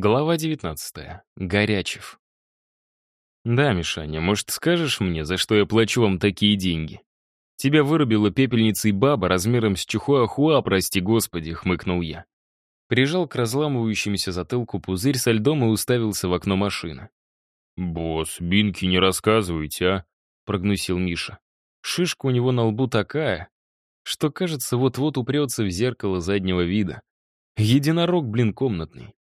Глава 19. Горячев. «Да, Мишаня, может, скажешь мне, за что я плачу вам такие деньги?» «Тебя вырубила пепельницей баба размером с чухуахуа, прости господи», — хмыкнул я. Прижал к разламывающемуся затылку пузырь со льдом и уставился в окно машины. «Босс, бинки не рассказывайте, а?» — прогнусил Миша. Шишка у него на лбу такая, что, кажется, вот-вот упрется в зеркало заднего вида. Единорог, блин, комнатный.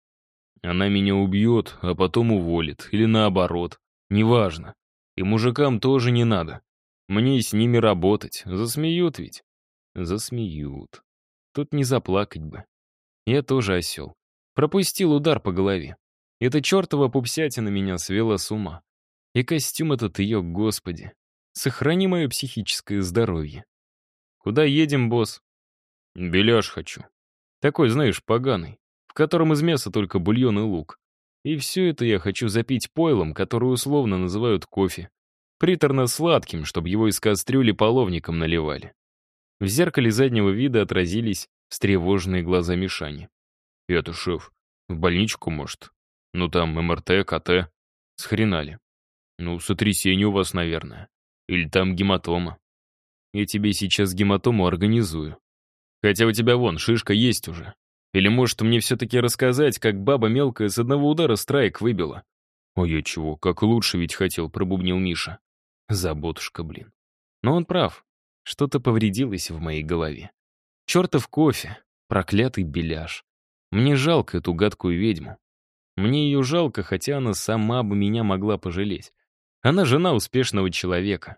Она меня убьет, а потом уволит, или наоборот. Неважно. И мужикам тоже не надо. Мне с ними работать. Засмеют ведь? Засмеют. Тут не заплакать бы. Я тоже осел. Пропустил удар по голове. Эта чертова пупсятина меня свела с ума. И костюм этот ее, господи. Сохрани мое психическое здоровье. Куда едем, босс? Беляш хочу. Такой, знаешь, поганый в котором из мяса только бульон и лук. И все это я хочу запить пойлом, которое условно называют кофе. Приторно-сладким, чтобы его из кастрюли половником наливали. В зеркале заднего вида отразились встревоженные глаза Мишани. «Это, шеф, в больничку, может? Ну там МРТ, КТ. Схренали. Ну, сотрясение у вас, наверное. Или там гематома. Я тебе сейчас гематому организую. Хотя у тебя вон, шишка есть уже. Или, может, мне все-таки рассказать, как баба мелкая с одного удара страйк выбила? «Ой, я чего, как лучше ведь хотел», — пробубнил Миша. Заботушка, блин. Но он прав. Что-то повредилось в моей голове. Чертов кофе, проклятый беляш. Мне жалко эту гадкую ведьму. Мне ее жалко, хотя она сама бы меня могла пожалеть. Она жена успешного человека.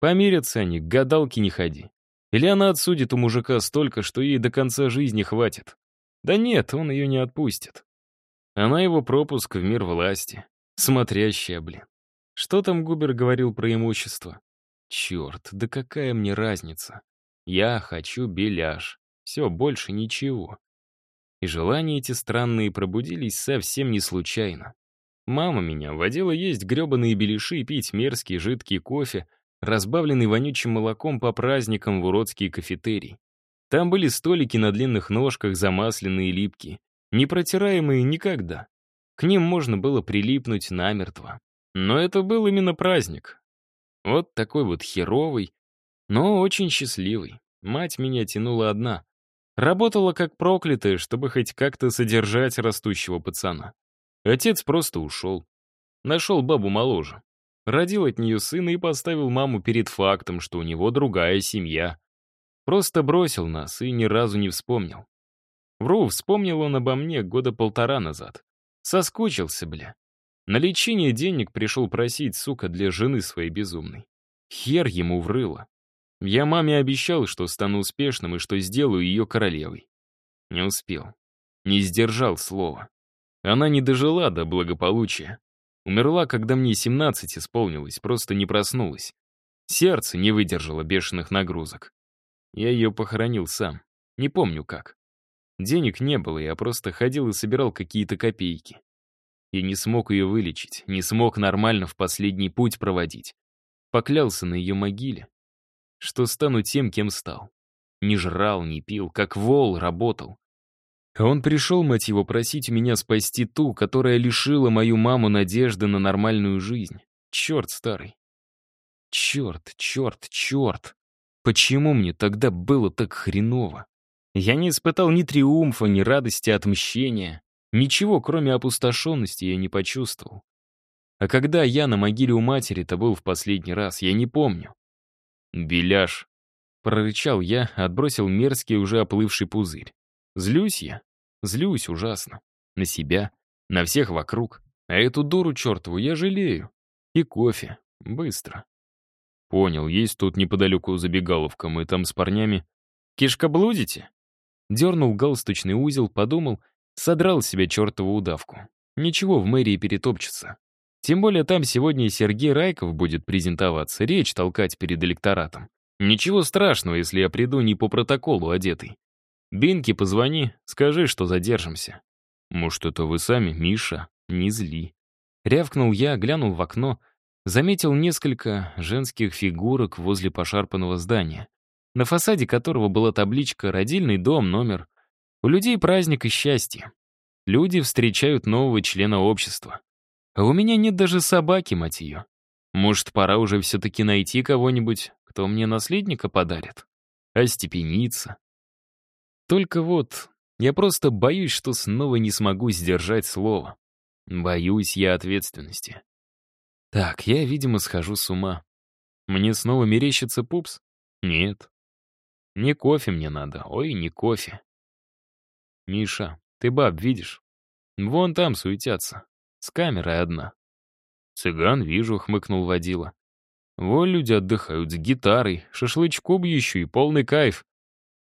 Помирятся они, к гадалке не ходи. Или она отсудит у мужика столько, что ей до конца жизни хватит. Да нет, он ее не отпустит. Она его пропуск в мир власти. Смотрящая, блин. Что там Губер говорил про имущество? Черт, да какая мне разница? Я хочу беляш. Все, больше ничего. И желания эти странные пробудились совсем не случайно. Мама меня водила есть гребаные беляши и пить мерзкий жидкий кофе, разбавленный вонючим молоком по праздникам в уродские кафетерии. Там были столики на длинных ножках, замасленные и липкие, непротираемые никогда. К ним можно было прилипнуть намертво. Но это был именно праздник. Вот такой вот херовый, но очень счастливый. Мать меня тянула одна. Работала как проклятая, чтобы хоть как-то содержать растущего пацана. Отец просто ушел. Нашел бабу моложе. Родил от нее сына и поставил маму перед фактом, что у него другая семья. Просто бросил нас и ни разу не вспомнил. Вру, вспомнил он обо мне года полтора назад. Соскучился, бля. На лечение денег пришел просить, сука, для жены своей безумной. Хер ему врыло. Я маме обещал, что стану успешным и что сделаю ее королевой. Не успел. Не сдержал слова. Она не дожила до благополучия. Умерла, когда мне 17 исполнилось, просто не проснулась. Сердце не выдержало бешеных нагрузок. Я ее похоронил сам. Не помню как. Денег не было, я просто ходил и собирал какие-то копейки. Я не смог ее вылечить, не смог нормально в последний путь проводить. Поклялся на ее могиле, что стану тем, кем стал. Не жрал, не пил, как вол работал. А он пришел, мать его, просить меня спасти ту, которая лишила мою маму надежды на нормальную жизнь. Черт старый. Черт, черт, черт. Почему мне тогда было так хреново? Я не испытал ни триумфа, ни радости отмщения. Ничего, кроме опустошенности, я не почувствовал. А когда я на могиле у матери-то был в последний раз, я не помню. «Беляш!» — прорычал я, отбросил мерзкий, уже оплывший пузырь. «Злюсь я? Злюсь ужасно. На себя, на всех вокруг. А эту дуру чертову я жалею. И кофе. Быстро. Понял, есть тут неподалеку забегаловка, мы там с парнями. Кишка блудите? Дернул галстучный узел, подумал, содрал себе чертову удавку. Ничего, в мэрии перетопчется. Тем более там сегодня Сергей Райков будет презентоваться, речь толкать перед электоратом. Ничего страшного, если я приду не по протоколу одетый. Бинки, позвони, скажи, что задержимся. Может, это вы сами, Миша, не зли. Рявкнул я, глянул в окно — заметил несколько женских фигурок возле пошарпанного здания, на фасаде которого была табличка «Родильный дом, номер». У людей праздник и счастье. Люди встречают нового члена общества. А у меня нет даже собаки, мать ее. Может, пора уже все-таки найти кого-нибудь, кто мне наследника подарит? Остепениться. Только вот, я просто боюсь, что снова не смогу сдержать слово. Боюсь я ответственности. Так, я, видимо, схожу с ума. Мне снова мерещится пупс? Нет. Не кофе мне надо, ой, не кофе. Миша, ты баб видишь? Вон там суетятся. С камерой одна. Цыган, вижу, хмыкнул водила. Вон люди отдыхают с гитарой, шашлычку бьющую и полный кайф.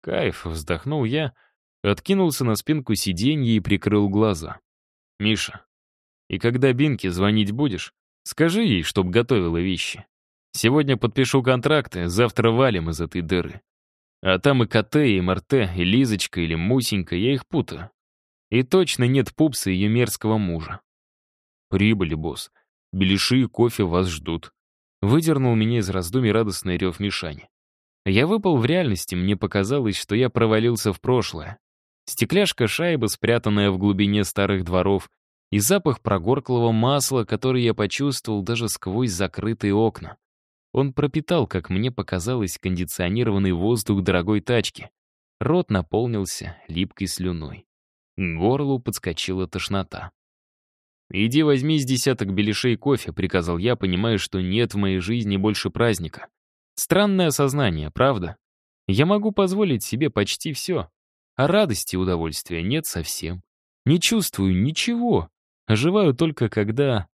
Кайф, вздохнул я, откинулся на спинку сиденья и прикрыл глаза. Миша, и когда Бинке звонить будешь, Скажи ей, чтоб готовила вещи. Сегодня подпишу контракты, завтра валим из этой дыры. А там и КТ, и МРТ, и Лизочка, или Мусенька, я их путаю. И точно нет пупса ее мерзкого мужа. Прибыли, босс. Беляши и кофе вас ждут. Выдернул меня из раздумий радостный рев Мишани. Я выпал в реальности, мне показалось, что я провалился в прошлое. Стекляшка шайба, спрятанная в глубине старых дворов, и запах прогорклого масла, который я почувствовал даже сквозь закрытые окна. Он пропитал, как мне показалось, кондиционированный воздух дорогой тачки. Рот наполнился липкой слюной. Горлу подскочила тошнота. «Иди возьми с десяток белишей кофе», — приказал я, понимая, что нет в моей жизни больше праздника. Странное осознание, правда? Я могу позволить себе почти все, а радости и удовольствия нет совсем. Не чувствую ничего, оживаю только когда